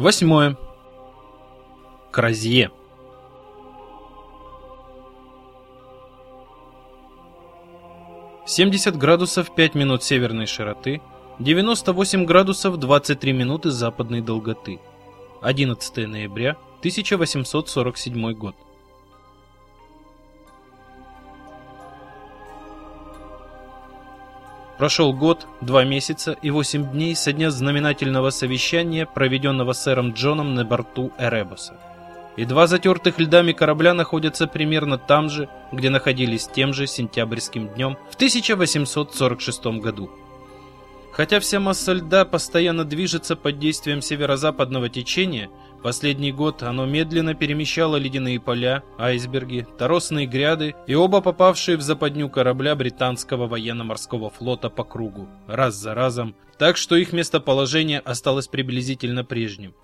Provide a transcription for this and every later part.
Восьмое. Кразье. Семьдесят градусов пять минут северной широты, девяносто восемь градусов двадцать три минуты западной долготы. 11 ноября 1847 год. Прошел год, два месяца и восемь дней со дня знаменательного совещания, проведенного сэром Джоном на борту Эребуса. И два затертых льдами корабля находятся примерно там же, где находились тем же сентябрьским днем в 1846 году. Хотя вся масса льда постоянно движется под действием северо-западного течения, Последний год оно медленно перемещало ледяные поля, айсберги, торосные гряды и оба попавшие в западню корабля британского военно-морского флота по кругу, раз за разом, так что их местоположение осталось приблизительно прежним.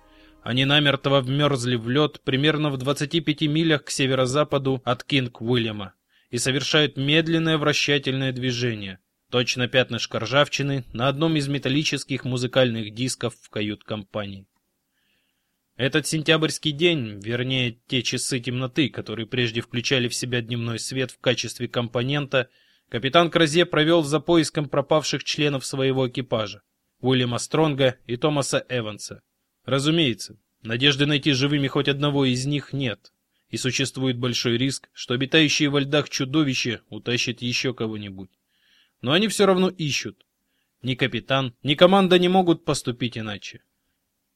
Они намертво вмерзли в лед примерно в 25 милях к северо-западу от Кинг-Уильяма и совершают медленное вращательное движение, точно пятнышко ржавчины на одном из металлических музыкальных дисков в кают-компании. Этот сентябрьский день, вернее, те часы темноты, которые прежде включали в себя дневной свет в качестве компонента, капитан Кразе провел за поиском пропавших членов своего экипажа, Уильяма Стронга и Томаса Эванса. Разумеется, надежды найти живыми хоть одного из них нет, и существует большой риск, что обитающие во льдах чудовище утащит еще кого-нибудь. Но они все равно ищут. Ни капитан, ни команда не могут поступить иначе.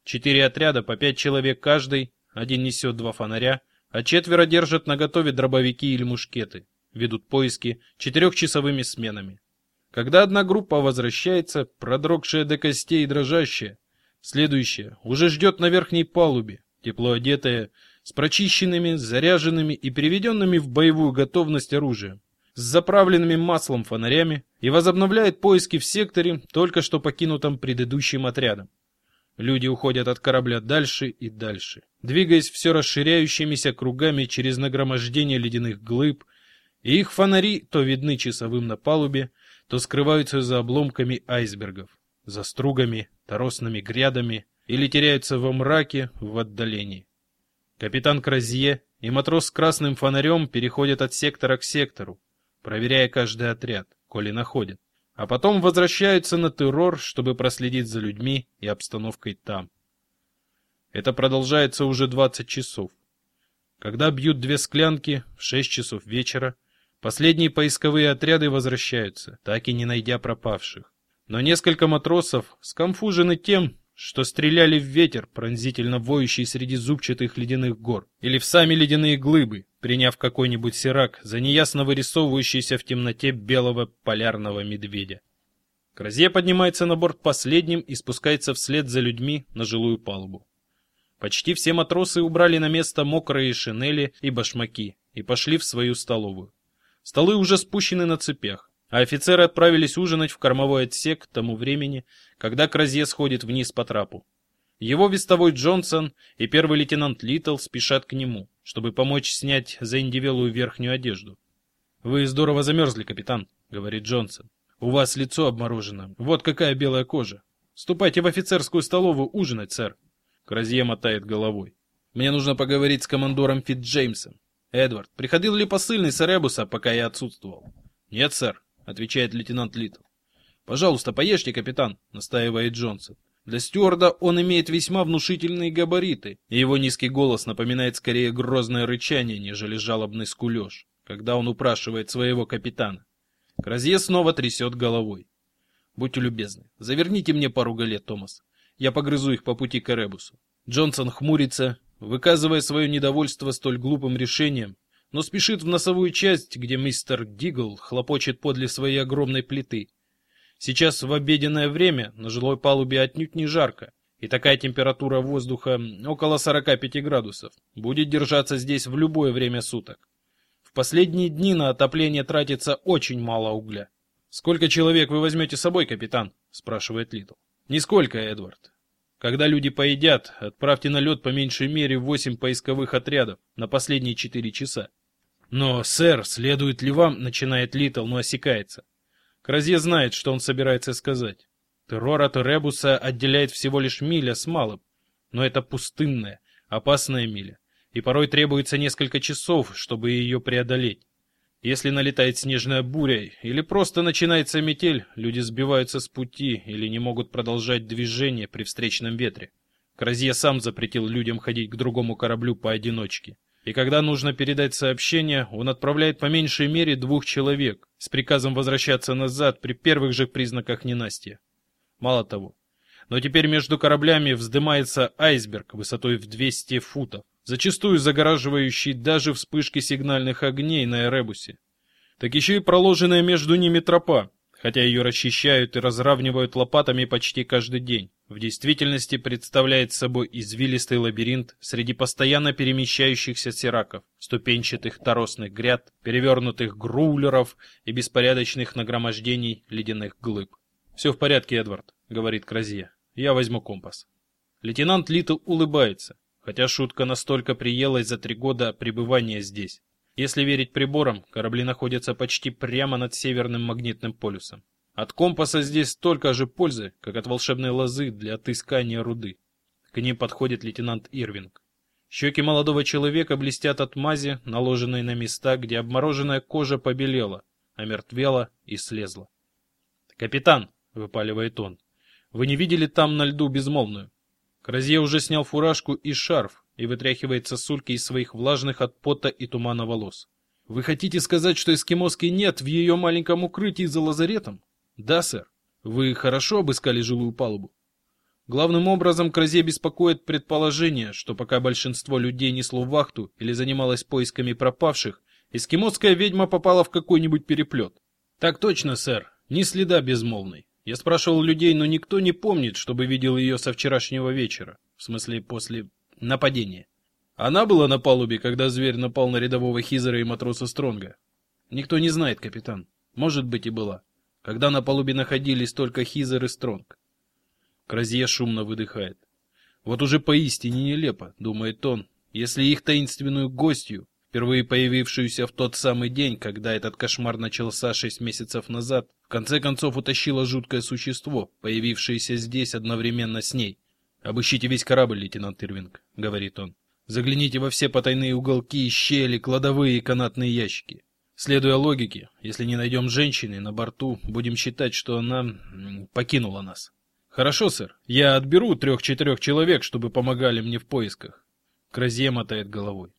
Четыре отряда по пять человек каждый, один несет два фонаря, а четверо держат наготове дробовики или мушкеты, ведут поиски четырехчасовыми сменами. Когда одна группа возвращается, продрогшая до костей и дрожащая, следующая уже ждет на верхней палубе, тепло одетая, с прочищенными, заряженными и переведенными в боевую готовность оружием, с заправленными маслом фонарями и возобновляет поиски в секторе, только что покинутом предыдущим отрядом. Люди уходят от корабля дальше и дальше, двигаясь все расширяющимися кругами через нагромождение ледяных глыб, и их фонари то видны часовым на палубе, то скрываются за обломками айсбергов, за стругами, торосными грядами или теряются во мраке в отдалении. Капитан Кразье и матрос с красным фонарем переходят от сектора к сектору, проверяя каждый отряд, коли находят а потом возвращаются на террор, чтобы проследить за людьми и обстановкой там. Это продолжается уже 20 часов. Когда бьют две склянки в 6 часов вечера, последние поисковые отряды возвращаются, так и не найдя пропавших. Но несколько матросов скомфужены тем, что стреляли в ветер, пронзительно воющий среди зубчатых ледяных гор, или в сами ледяные глыбы, приняв какой-нибудь сирак за неясно вырисовывающийся в темноте белого полярного медведя. Кразье поднимается на борт последним и спускается вслед за людьми на жилую палубу. Почти все матросы убрали на место мокрые шинели и башмаки и пошли в свою столовую. Столы уже спущены на цепях а офицеры отправились ужинать в кормовой отсек к тому времени, когда Кразье сходит вниз по трапу. Его вестовой Джонсон и первый лейтенант Литл спешат к нему, чтобы помочь снять заиндивелую верхнюю одежду. «Вы здорово замерзли, капитан», — говорит Джонсон. «У вас лицо обморожено. Вот какая белая кожа. Ступайте в офицерскую столовую ужинать, сэр». Кразье мотает головой. «Мне нужно поговорить с командором Фит Джеймсом. Эдвард, приходил ли посыльный с Эребуса, пока я отсутствовал?» «Нет, сэр отвечает лейтенант Литл. Пожалуйста, поешьте, капитан, настаивает Джонсон. Для стюарда он имеет весьма внушительные габариты, и его низкий голос напоминает скорее грозное рычание, нежели жалобный скулеж, когда он упрашивает своего капитана. Кразье снова трясет головой. Будьте любезны, заверните мне пару галет, Томас. Я погрызу их по пути к Эребусу. Джонсон хмурится, выказывая свое недовольство столь глупым решением, но спешит в носовую часть, где мистер Дигл хлопочет подле своей огромной плиты. Сейчас в обеденное время на жилой палубе отнюдь не жарко, и такая температура воздуха около 45 градусов будет держаться здесь в любое время суток. В последние дни на отопление тратится очень мало угля. Сколько человек вы возьмете с собой, капитан? спрашивает Литл. Нисколько, Эдвард. Когда люди поедят, отправьте на лед по меньшей мере восемь поисковых отрядов на последние четыре часа. «Но, сэр, следует ли вам...» — начинает Литл, но осекается. Кразье знает, что он собирается сказать. Террор от Ребуса отделяет всего лишь миля с малым. Но это пустынная, опасная миля, и порой требуется несколько часов, чтобы ее преодолеть. Если налетает снежная буря или просто начинается метель, люди сбиваются с пути или не могут продолжать движение при встречном ветре. Кразье сам запретил людям ходить к другому кораблю поодиночке. И когда нужно передать сообщение, он отправляет по меньшей мере двух человек с приказом возвращаться назад при первых же признаках ненастья. Мало того, но теперь между кораблями вздымается айсберг высотой в 200 футов, зачастую загораживающий даже вспышки сигнальных огней на Эребусе. Так еще и проложенная между ними тропа, хотя ее расчищают и разравнивают лопатами почти каждый день, в действительности представляет собой извилистый лабиринт среди постоянно перемещающихся сираков, ступенчатых торосных гряд, перевернутых груулеров и беспорядочных нагромождений ледяных глыб. «Все в порядке, Эдвард», — говорит Кразье. «Я возьму компас». Лейтенант Литл улыбается, хотя шутка настолько приелась за три года пребывания здесь. Если верить приборам, корабли находятся почти прямо над северным магнитным полюсом. От компаса здесь столько же пользы, как от волшебной лозы для отыскания руды. К ним подходит лейтенант Ирвинг. Щеки молодого человека блестят от мази, наложенной на места, где обмороженная кожа побелела, омертвела и слезла. «Капитан!» — выпаливает он. «Вы не видели там на льду безмолвную?» Кразье уже снял фуражку и шарф, и вытряхивает сосульки из своих влажных от пота и тумана волос. Вы хотите сказать, что эскимоски нет в ее маленьком укрытии за лазаретом? Да, сэр. Вы хорошо обыскали жилую палубу? Главным образом Кразе беспокоит предположение, что пока большинство людей несло вахту или занималось поисками пропавших, эскимосская ведьма попала в какой-нибудь переплет. Так точно, сэр. Ни следа безмолвной. Я спрашивал людей, но никто не помнит, чтобы видел ее со вчерашнего вечера. В смысле, после Нападение. Она была на палубе, когда зверь напал на рядового Хизера и матроса Стронга. Никто не знает, капитан. Может быть и была. Когда на палубе находились только Хизер и Стронг. Кразье шумно выдыхает. Вот уже поистине нелепо, думает он, если их таинственную гостью, впервые появившуюся в тот самый день, когда этот кошмар начался шесть месяцев назад, в конце концов утащило жуткое существо, появившееся здесь одновременно с ней, «Обыщите весь корабль, лейтенант Ирвинг», — говорит он. «Загляните во все потайные уголки, щели, кладовые и канатные ящики. Следуя логике, если не найдем женщины на борту, будем считать, что она покинула нас». «Хорошо, сэр. Я отберу трех-четырех человек, чтобы помогали мне в поисках». Кразье мотает головой.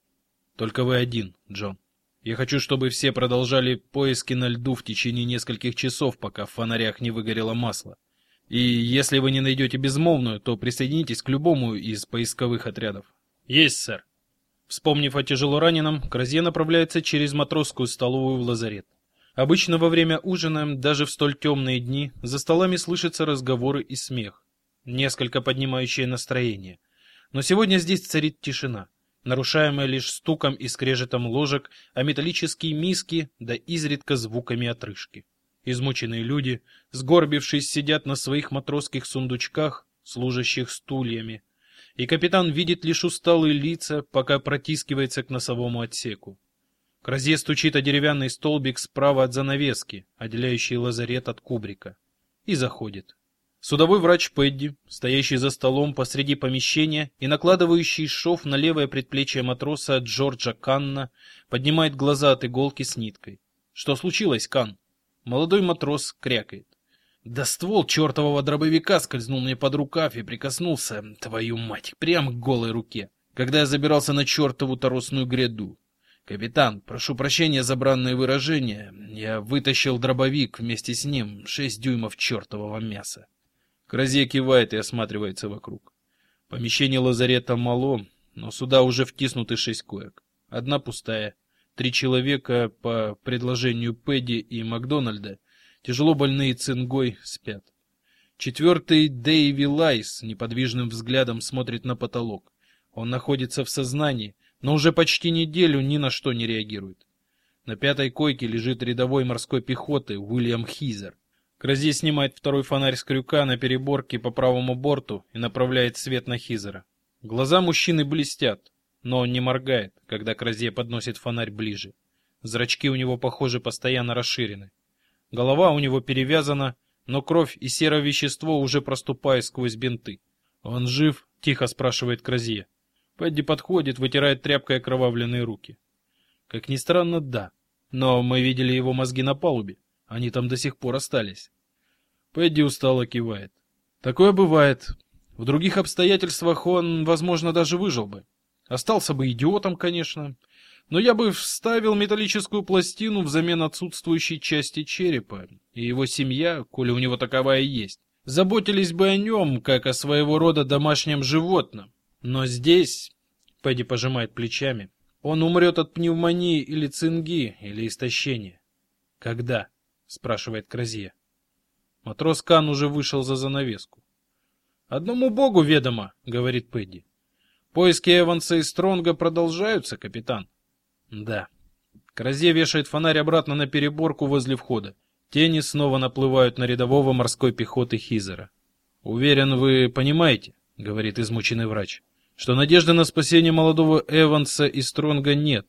«Только вы один, Джон. Я хочу, чтобы все продолжали поиски на льду в течение нескольких часов, пока в фонарях не выгорело масло. И если вы не найдете безмолвную, то присоединитесь к любому из поисковых отрядов. Есть, сэр. Вспомнив о тяжелораненом, Кразье направляется через матросскую столовую в лазарет. Обычно во время ужина, даже в столь темные дни, за столами слышатся разговоры и смех, несколько поднимающие настроение. Но сегодня здесь царит тишина, нарушаемая лишь стуком и скрежетом ложек, а металлические миски, да изредка звуками отрыжки. Измученные люди, сгорбившись, сидят на своих матросских сундучках, служащих стульями, и капитан видит лишь усталые лица, пока протискивается к носовому отсеку. Кразье стучит о деревянный столбик справа от занавески, отделяющий лазарет от кубрика, и заходит. Судовой врач Пэдди, стоящий за столом посреди помещения и накладывающий шов на левое предплечье матроса Джорджа Канна, поднимает глаза от иголки с ниткой. «Что случилось, Кан?» Молодой матрос крякает. Да ствол чертового дробовика скользнул мне под рукав и прикоснулся, твою мать, прямо к голой руке, когда я забирался на чертову торосную гряду. Капитан, прошу прощения за бранное выражение. Я вытащил дробовик вместе с ним, шесть дюймов чертового мяса. Крозье кивает и осматривается вокруг. Помещение лазарета мало, но сюда уже втиснуты шесть коек. Одна пустая, Три человека по предложению Педди и Макдональда, тяжело больные цингой, спят. Четвертый Дэйви Лайс неподвижным взглядом смотрит на потолок. Он находится в сознании, но уже почти неделю ни на что не реагирует. На пятой койке лежит рядовой морской пехоты Уильям Хизер. Крази снимает второй фонарь с крюка на переборке по правому борту и направляет свет на Хизера. Глаза мужчины блестят но он не моргает, когда Кразье подносит фонарь ближе. Зрачки у него, похоже, постоянно расширены. Голова у него перевязана, но кровь и серое вещество уже проступают сквозь бинты. Он жив, Тихо спрашивает Кразье. Пэдди подходит, вытирает тряпкой окровавленные руки. Как ни странно, да. Но мы видели его мозги на палубе. Они там до сих пор остались. Пэдди устало кивает. Такое бывает. В других обстоятельствах он, возможно, даже выжил бы. Остался бы идиотом, конечно. Но я бы вставил металлическую пластину взамен отсутствующей части черепа. И его семья, коли у него таковая есть, заботились бы о нем, как о своего рода домашнем животном. Но здесь, Пэдди пожимает плечами, он умрет от пневмонии или цинги, или истощения. Когда? спрашивает Кразье. Матрос Кан уже вышел за занавеску. Одному богу ведомо, говорит Пэдди. Поиски Эванса и Стронга продолжаются, капитан. Да. Кразье вешает фонарь обратно на переборку возле входа. Тени снова наплывают на рядового морской пехоты Хизера. Уверен, вы понимаете, говорит измученный врач что надежды на спасение молодого Эванса и Стронга нет,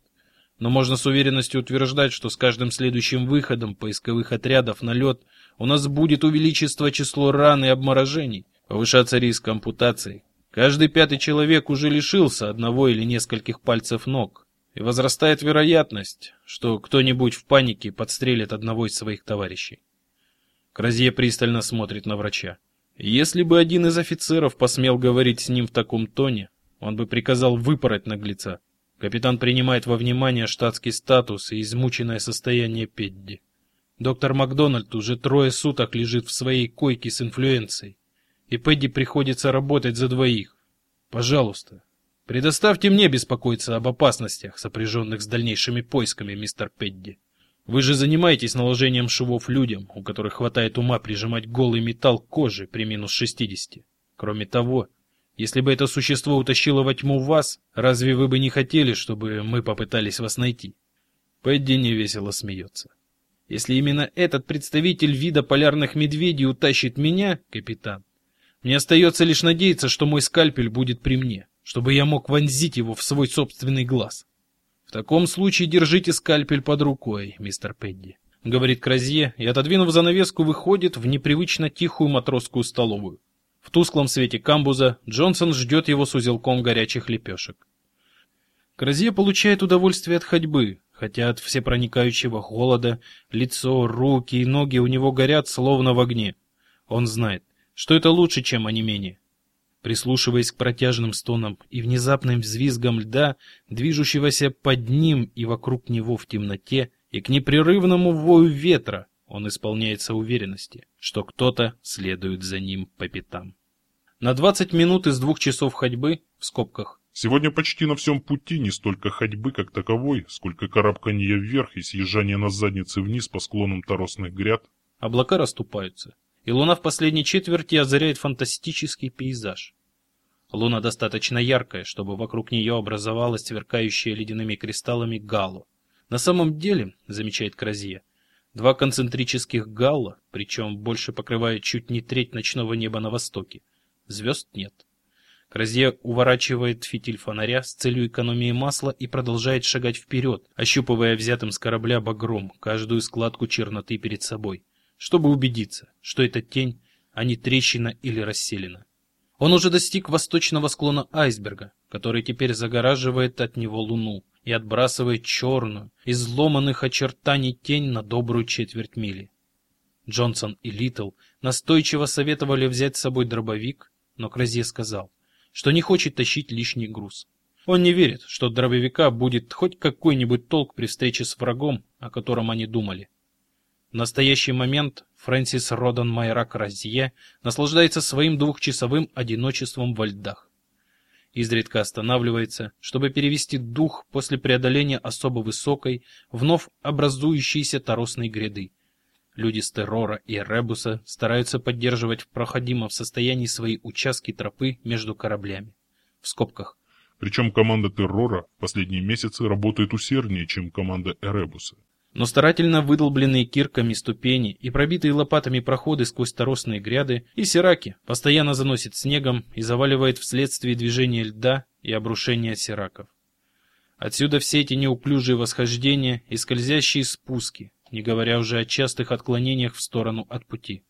но можно с уверенностью утверждать, что с каждым следующим выходом поисковых отрядов на лед у нас будет увеличиться число ран и обморожений, повышаться риск ампутаций. Каждый пятый человек уже лишился одного или нескольких пальцев ног, и возрастает вероятность, что кто-нибудь в панике подстрелит одного из своих товарищей. Кразье пристально смотрит на врача. Если бы один из офицеров посмел говорить с ним в таком тоне, он бы приказал выпороть наглеца. Капитан принимает во внимание штатский статус и измученное состояние Педди. Доктор Макдональд уже трое суток лежит в своей койке с инфлюенцией, и Педди приходится работать за двоих. Пожалуйста, предоставьте мне беспокоиться об опасностях, сопряженных с дальнейшими поисками, мистер Педди. Вы же занимаетесь наложением швов людям, у которых хватает ума прижимать голый металл к коже при минус 60. Кроме того, если бы это существо утащило во тьму вас, разве вы бы не хотели, чтобы мы попытались вас найти? Пэдди невесело смеется. Если именно этот представитель вида полярных медведей утащит меня, капитан, мне остается лишь надеяться, что мой скальпель будет при мне, чтобы я мог вонзить его в свой собственный глаз. В таком случае держите скальпель под рукой, мистер Пэдди, говорит Кразье, и отодвинув занавеску, выходит в непривычно тихую матросскую столовую. В тусклом свете камбуза Джонсон ждет его с узелком горячих лепешек. Кразье получает удовольствие от ходьбы, хотя от всепроникающего холода лицо, руки и ноги у него горят словно в огне. Он знает, что это лучше, чем онемение. Прислушиваясь к протяжным стонам и внезапным взвизгам льда, движущегося под ним и вокруг него в темноте, и к непрерывному вою ветра, он исполняется уверенности, что кто-то следует за ним по пятам. На 20 минут из двух часов ходьбы, в скобках, Сегодня почти на всем пути не столько ходьбы как таковой, сколько карабканья вверх и съезжания на заднице вниз по склонам торосных гряд. Облака расступаются, и луна в последней четверти озаряет фантастический пейзаж. Луна достаточно яркая, чтобы вокруг нее образовалась сверкающая ледяными кристаллами гало. На самом деле, замечает Кразье, Два концентрических галла, причем больше покрывают чуть не треть ночного неба на востоке. Звезд нет. Кразье уворачивает фитиль фонаря с целью экономии масла и продолжает шагать вперед, ощупывая взятым с корабля багром каждую складку черноты перед собой, чтобы убедиться, что это тень, а не трещина или расселена. Он уже достиг восточного склона айсберга, который теперь загораживает от него луну, и отбрасывает черную, изломанных очертаний тень на добрую четверть мили. Джонсон и Литл настойчиво советовали взять с собой дробовик, но Кразье сказал, что не хочет тащить лишний груз. Он не верит, что дробовика будет хоть какой-нибудь толк при встрече с врагом, о котором они думали. В настоящий момент Фрэнсис Родан Майра Кразье наслаждается своим двухчасовым одиночеством во льдах изредка останавливается, чтобы перевести дух после преодоления особо высокой, вновь образующейся торосной гряды. Люди с террора и ребуса стараются поддерживать в проходимом состоянии свои участки тропы между кораблями. В скобках. Причем команда террора в последние месяцы работает усерднее, чем команда Эребуса но старательно выдолбленные кирками ступени и пробитые лопатами проходы сквозь торосные гряды и сираки постоянно заносит снегом и заваливает вследствие движения льда и обрушения сираков. Отсюда все эти неуклюжие восхождения и скользящие спуски, не говоря уже о частых отклонениях в сторону от пути.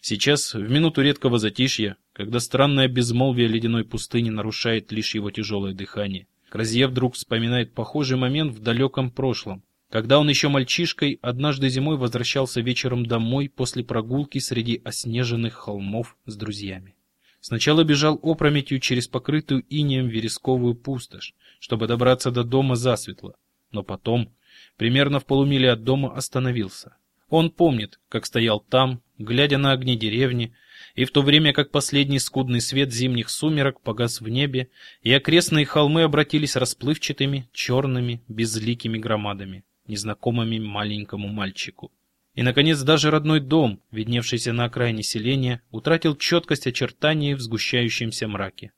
Сейчас, в минуту редкого затишья, когда странное безмолвие ледяной пустыни нарушает лишь его тяжелое дыхание. Кразье вдруг вспоминает похожий момент в далеком прошлом, когда он еще мальчишкой однажды зимой возвращался вечером домой после прогулки среди оснеженных холмов с друзьями. Сначала бежал опрометью через покрытую инеем вересковую пустошь, чтобы добраться до дома засветло, но потом, примерно в полумиле от дома, остановился. Он помнит, как стоял там, глядя на огни деревни, и в то время как последний скудный свет зимних сумерок погас в небе, и окрестные холмы обратились расплывчатыми, черными, безликими громадами, незнакомыми маленькому мальчику. И, наконец, даже родной дом, видневшийся на окраине селения, утратил четкость очертаний в сгущающемся мраке.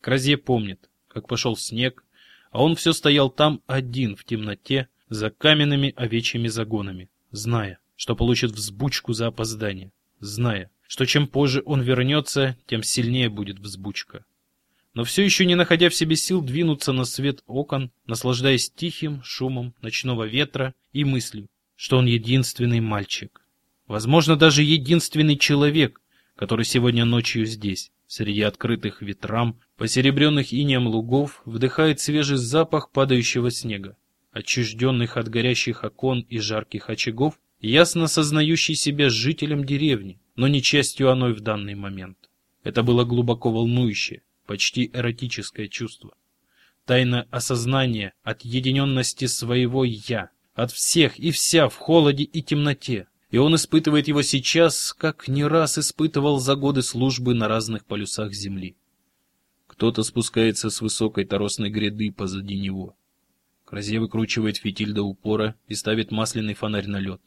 Кразье помнит, как пошел снег, а он все стоял там один в темноте, за каменными овечьими загонами, зная, что получит взбучку за опоздание, зная, что чем позже он вернется, тем сильнее будет взбучка. Но все еще не находя в себе сил двинуться на свет окон, наслаждаясь тихим шумом ночного ветра и мыслью, что он единственный мальчик. Возможно, даже единственный человек, который сегодня ночью здесь, среди открытых ветрам, посеребренных инеем лугов, вдыхает свежий запах падающего снега, отчужденных от горящих окон и жарких очагов, ясно сознающий себя жителем деревни, но не частью оной в данный момент. Это было глубоко волнующее, почти эротическое чувство. Тайное осознание отъединенности своего «я», от всех и вся в холоде и темноте. И он испытывает его сейчас, как не раз испытывал за годы службы на разных полюсах земли. Кто-то спускается с высокой торосной гряды позади него. Кразе выкручивает фитиль до упора и ставит масляный фонарь на лед.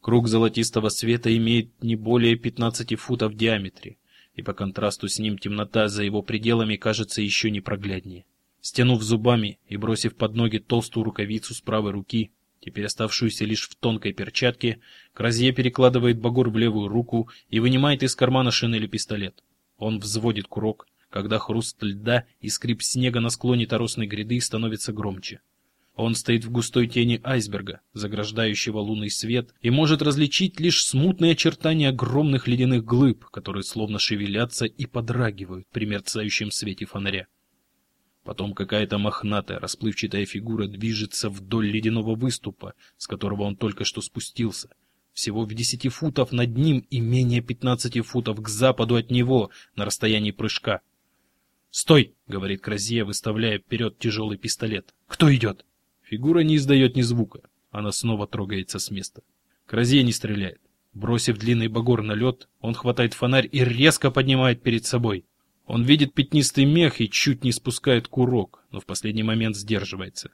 Круг золотистого света имеет не более 15 футов в диаметре, и по контрасту с ним темнота за его пределами кажется еще непрогляднее. Стянув зубами и бросив под ноги толстую рукавицу с правой руки, теперь оставшуюся лишь в тонкой перчатке, Кразье перекладывает багор в левую руку и вынимает из кармана шинели пистолет. Он взводит курок, когда хруст льда и скрип снега на склоне торосной гряды становится громче. Он стоит в густой тени айсберга, заграждающего лунный свет, и может различить лишь смутные очертания огромных ледяных глыб, которые словно шевелятся и подрагивают при мерцающем свете фонаря. Потом какая-то мохнатая, расплывчатая фигура движется вдоль ледяного выступа, с которого он только что спустился. Всего в десяти футов над ним и менее пятнадцати футов к западу от него, на расстоянии прыжка. «Стой!» — говорит Кразье, выставляя вперед тяжелый пистолет. «Кто идет?» Фигура не издает ни звука. Она снова трогается с места. Кразье не стреляет. Бросив длинный багор на лед, он хватает фонарь и резко поднимает перед собой. Он видит пятнистый мех и чуть не спускает курок, но в последний момент сдерживается.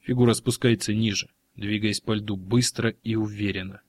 Фигура спускается ниже, двигаясь по льду быстро и уверенно.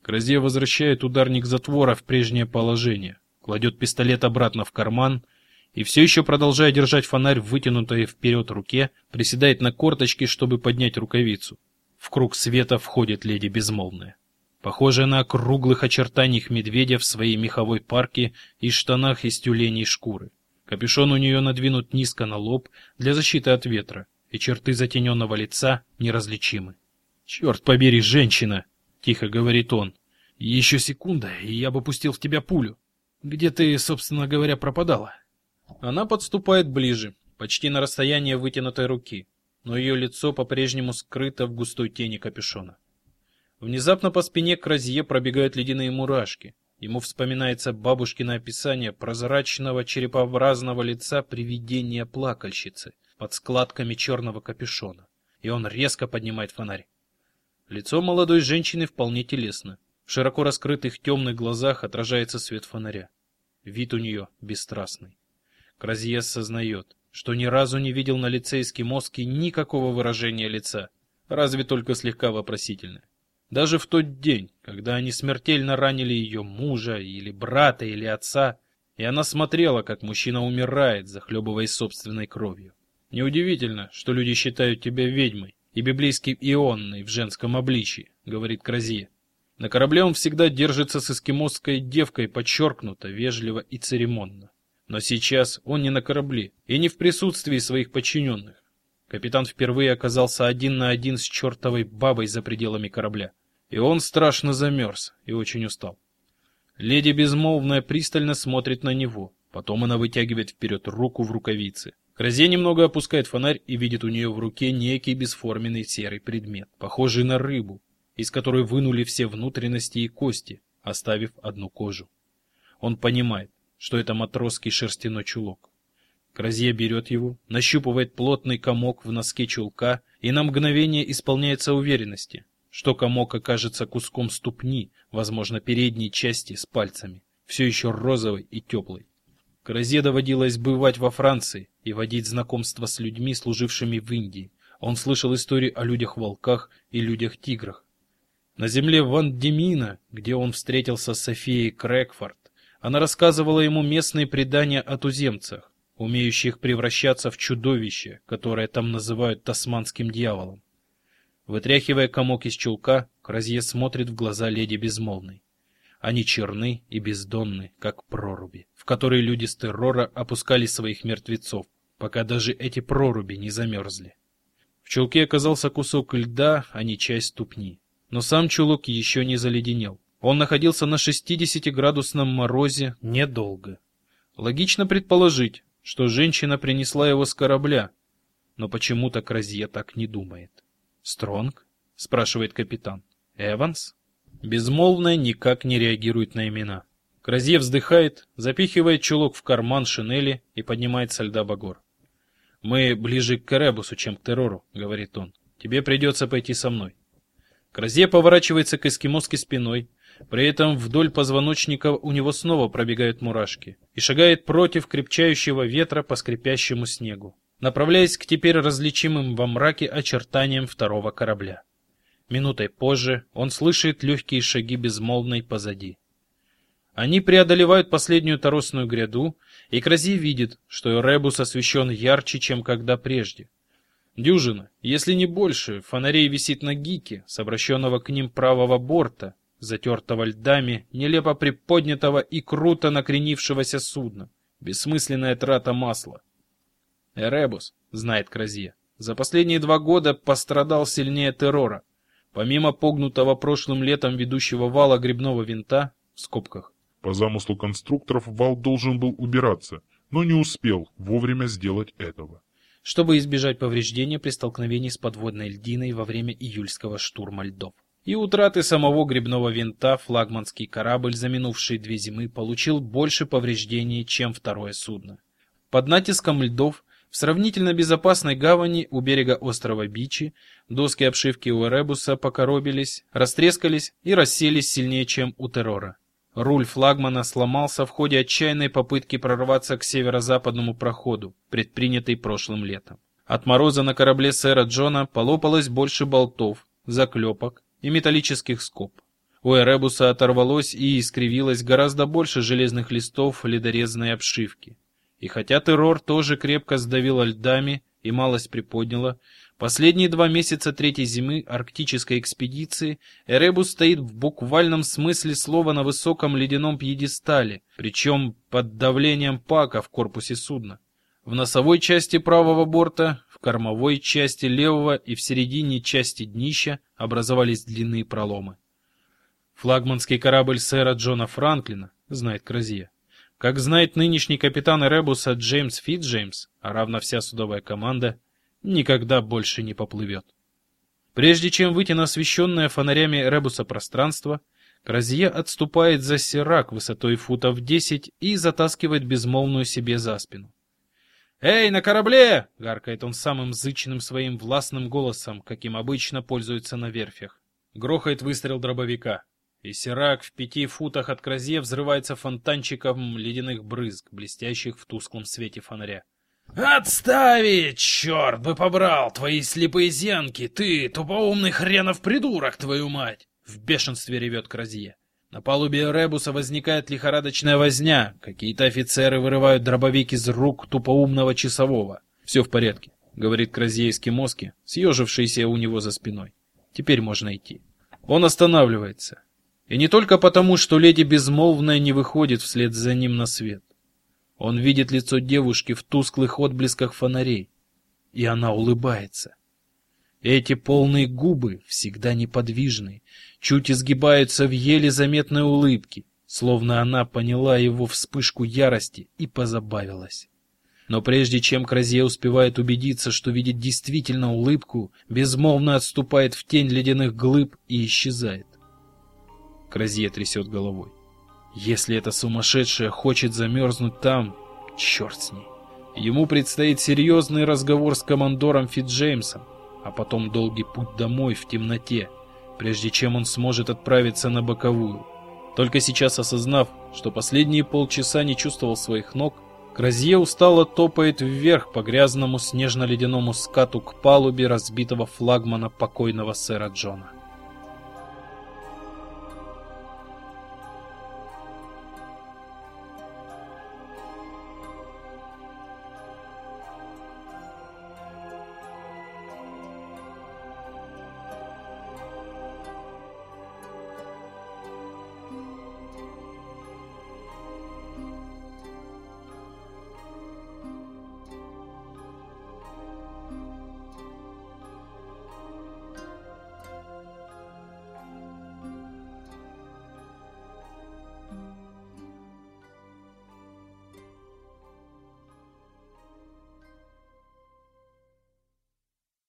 Кразье возвращает ударник затвора в прежнее положение, кладет пистолет обратно в карман и все еще продолжая держать фонарь в вытянутой вперед руке, приседает на корточки, чтобы поднять рукавицу. В круг света входит леди Безмолвная. Похожая на круглых очертаний медведя в своей меховой парке и штанах из тюленей шкуры. Капюшон у нее надвинут низко на лоб для защиты от ветра, и черты затененного лица неразличимы. «Черт побери, женщина!» — тихо говорит он. «Еще секунда, и я бы пустил в тебя пулю. Где ты, собственно говоря, пропадала?» Она подступает ближе, почти на расстояние вытянутой руки, но ее лицо по-прежнему скрыто в густой тени капюшона. Внезапно по спине Кразье пробегают ледяные мурашки. Ему вспоминается бабушкино описание прозрачного черепообразного лица привидения плакальщицы под складками черного капюшона, и он резко поднимает фонарь. Лицо молодой женщины вполне телесно. В широко раскрытых темных глазах отражается свет фонаря. Вид у нее бесстрастный. Кразье сознает, что ни разу не видел на лице эскимоски никакого выражения лица, разве только слегка вопросительное. Даже в тот день, когда они смертельно ранили ее мужа или брата или отца, и она смотрела, как мужчина умирает, захлебываясь собственной кровью. Неудивительно, что люди считают тебя ведьмой и библейской Ионной в женском обличии, говорит Кразье. На корабле он всегда держится с эскимосской девкой подчеркнуто, вежливо и церемонно. Но сейчас он не на корабле и не в присутствии своих подчиненных. Капитан впервые оказался один на один с чертовой бабой за пределами корабля. И он страшно замерз и очень устал. Леди Безмолвная пристально смотрит на него, Потом она вытягивает вперед руку в рукавице. Кразье немного опускает фонарь и видит у нее в руке некий бесформенный серый предмет, похожий на рыбу, из которой вынули все внутренности и кости, оставив одну кожу. Он понимает, что это матросский шерстяной чулок. Кразье берет его, нащупывает плотный комок в носке чулка и на мгновение исполняется уверенности, что комок окажется куском ступни, возможно, передней части с пальцами, все еще розовой и теплой. Кразе доводилось бывать во Франции и водить знакомства с людьми, служившими в Индии. Он слышал истории о людях-волках и людях-тиграх. На земле Ван-Демина, где он встретился с Софией Крэкфорд, она рассказывала ему местные предания о туземцах, умеющих превращаться в чудовище, которое там называют тасманским дьяволом. Вытряхивая комок из чулка, Кразье смотрит в глаза леди Безмолвной. Они черны и бездонны, как проруби, в которые люди с террора опускали своих мертвецов, пока даже эти проруби не замерзли. В чулке оказался кусок льда, а не часть ступни. Но сам чулок еще не заледенел. Он находился на 60-градусном морозе недолго. Логично предположить, что женщина принесла его с корабля, но почему-то Кразье так не думает. «Стронг?» — спрашивает капитан. «Эванс?» Безмолвная никак не реагирует на имена. Кразье вздыхает, запихивает чулок в карман шинели и поднимает со льда багор. «Мы ближе к Керебусу, чем к террору», — говорит он. «Тебе придется пойти со мной». Кразье поворачивается к эскимоске спиной, при этом вдоль позвоночника у него снова пробегают мурашки, и шагает против крепчающего ветра по скрипящему снегу, направляясь к теперь различимым во мраке очертаниям второго корабля. Минутой позже он слышит легкие шаги безмолвной позади. Они преодолевают последнюю торосную гряду, и Крази видит, что Эребус освещен ярче, чем когда прежде. Дюжина, если не больше, фонарей висит на гике с обращенного к ним правого борта, затертого льдами, нелепо приподнятого и круто накренившегося судна. Бессмысленная трата масла. Эребус, знает Кразье, за последние два года пострадал сильнее террора. Помимо погнутого прошлым летом ведущего вала грибного винта, в скобках. По замыслу конструкторов вал должен был убираться, но не успел вовремя сделать этого. Чтобы избежать повреждения при столкновении с подводной льдиной во время июльского штурма льдов. И утраты самого грибного винта флагманский корабль за минувшие две зимы получил больше повреждений, чем второе судно. Под натиском льдов в сравнительно безопасной гавани у берега острова Бичи доски обшивки у Эребуса покоробились, растрескались и расселись сильнее, чем у Террора. Руль флагмана сломался в ходе отчаянной попытки прорваться к северо-западному проходу, предпринятой прошлым летом. От мороза на корабле сэра Джона полопалось больше болтов, заклепок и металлических скоб. У Эребуса оторвалось и искривилось гораздо больше железных листов ледорезной обшивки. И хотя террор тоже крепко сдавило льдами и малость приподняло, последние два месяца третьей зимы арктической экспедиции Эребус стоит в буквальном смысле слова на высоком ледяном пьедестале, причем под давлением пака в корпусе судна. В носовой части правого борта, кормовой части левого и в середине части днища образовались длинные проломы. Флагманский корабль сэра Джона Франклина, знает Кразье, как знает нынешний капитан Эребуса Джеймс Фитджеймс, а равно вся судовая команда, никогда больше не поплывет. Прежде чем выйти на освещенное фонарями Эребуса пространство, Кразье отступает за сирак высотой футов 10 и затаскивает безмолвную себе за спину. «Эй, на корабле!» — гаркает он самым зычным своим властным голосом, каким обычно пользуются на верфях. Грохает выстрел дробовика и Сирак в пяти футах от Кразье взрывается фонтанчиком ледяных брызг, блестящих в тусклом свете фонаря. «Отставить! Черт бы побрал! Твои слепые зенки! Ты, тупоумный хренов придурок, твою мать!» В бешенстве ревет Кразье. На палубе Ребуса возникает лихорадочная возня. Какие-то офицеры вырывают дробовик из рук тупоумного часового. «Все в порядке», — говорит Кразье эскимоски, съежившийся у него за спиной. «Теперь можно идти». Он останавливается. И не только потому, что леди безмолвная не выходит вслед за ним на свет. Он видит лицо девушки в тусклых отблесках фонарей, и она улыбается. Эти полные губы, всегда неподвижные, чуть изгибаются в еле заметной улыбке, словно она поняла его вспышку ярости и позабавилась. Но прежде чем Кразье успевает убедиться, что видит действительно улыбку, безмолвно отступает в тень ледяных глыб и исчезает. Кразье трясет головой. Если эта сумасшедшая хочет замерзнуть там, черт с ней. Ему предстоит серьезный разговор с командором Фитджеймсом, а потом долгий путь домой в темноте, прежде чем он сможет отправиться на боковую. Только сейчас осознав, что последние полчаса не чувствовал своих ног, Кразье устало топает вверх по грязному снежно-ледяному скату к палубе разбитого флагмана покойного сэра Джона.